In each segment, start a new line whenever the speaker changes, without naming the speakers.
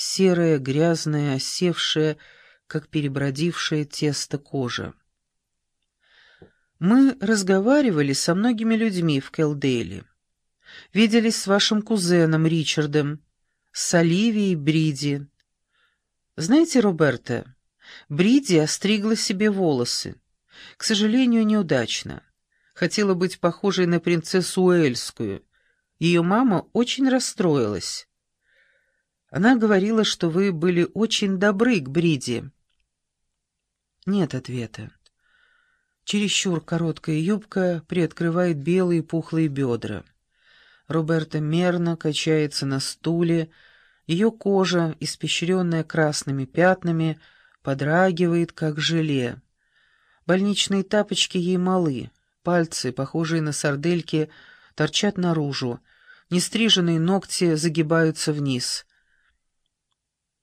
серая, грязная, осевшая, как перебродившее тесто кожа. Мы разговаривали со многими людьми в Келдейле. Виделись с вашим кузеном Ричардом, с Оливией Бриди. Знаете, Роберта, Бриди остригла себе волосы. К сожалению, неудачно. Хотела быть похожей на принцессу Уэльскую. Ее мама очень расстроилась. Она говорила, что вы были очень добры к Бриди. Нет ответа. Чересчур короткая юбка приоткрывает белые пухлые бедра. Роберта мерно качается на стуле, ее кожа, испещренная красными пятнами, подрагивает, как желе. Больничные тапочки ей малы, пальцы, похожие на сардельки, торчат наружу, нестриженные ногти загибаются вниз.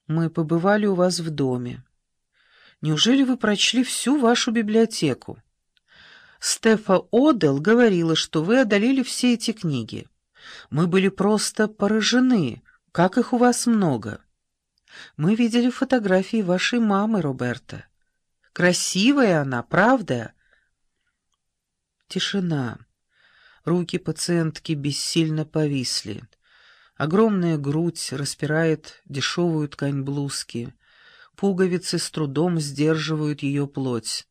«Мы побывали у вас в доме. Неужели вы прочли всю вашу библиотеку?» Стефа Одел говорила, что вы одолели все эти книги. Мы были просто поражены, как их у вас много. Мы видели фотографии вашей мамы, Роберта. Красивая она, правда?» Тишина. Руки пациентки бессильно повисли. Огромная грудь распирает дешевую ткань блузки. Пуговицы с трудом сдерживают ее плоть.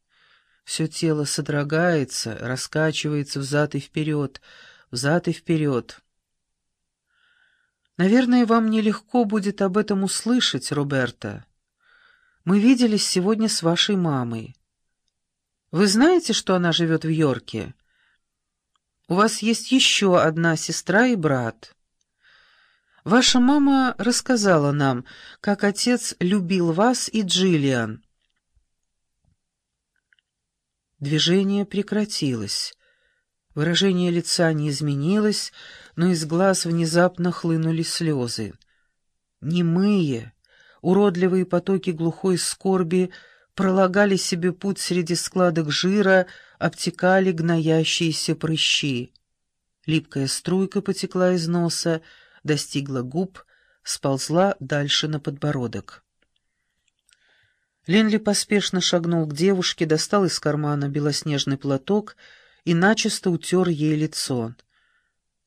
Все тело содрогается, раскачивается взад и вперед, взад и вперед. Наверное, вам нелегко будет об этом услышать, Роберта. Мы виделись сегодня с вашей мамой. Вы знаете, что она живет в Йорке? У вас есть еще одна сестра и брат. Ваша мама рассказала нам, как отец любил вас и Джиллиан. Движение прекратилось. Выражение лица не изменилось, но из глаз внезапно хлынули слезы. Немые, уродливые потоки глухой скорби пролагали себе путь среди складок жира, обтекали гноящиеся прыщи. Липкая струйка потекла из носа, достигла губ, сползла дальше на подбородок. Ленли поспешно шагнул к девушке, достал из кармана белоснежный платок и начисто утер ей лицо.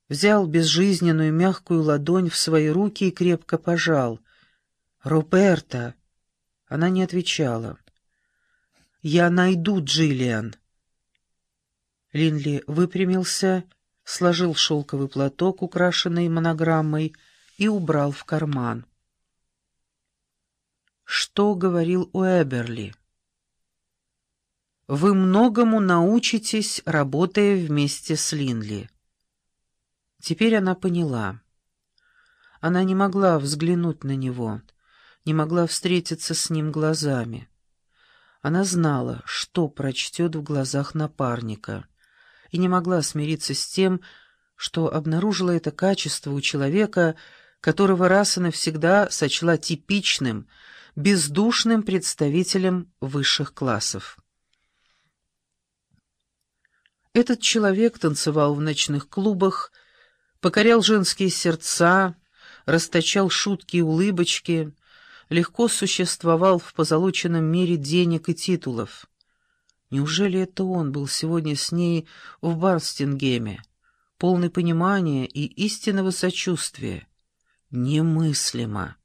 Взял безжизненную мягкую ладонь в свои руки и крепко пожал. «Роберта!» Она не отвечала. «Я найду Джиллиан!» Линли выпрямился, сложил шелковый платок, украшенный монограммой, и убрал в карман что говорил Уэберли. «Вы многому научитесь, работая вместе с Линли». Теперь она поняла. Она не могла взглянуть на него, не могла встретиться с ним глазами. Она знала, что прочтет в глазах напарника, и не могла смириться с тем, что обнаружила это качество у человека, которого раз и навсегда сочла типичным — бездушным представителем высших классов. Этот человек танцевал в ночных клубах, покорял женские сердца, расточал шутки и улыбочки, легко существовал в позолоченном мире денег и титулов. Неужели это он был сегодня с ней в Барстингеме, полный понимания и истинного сочувствия? Немыслимо.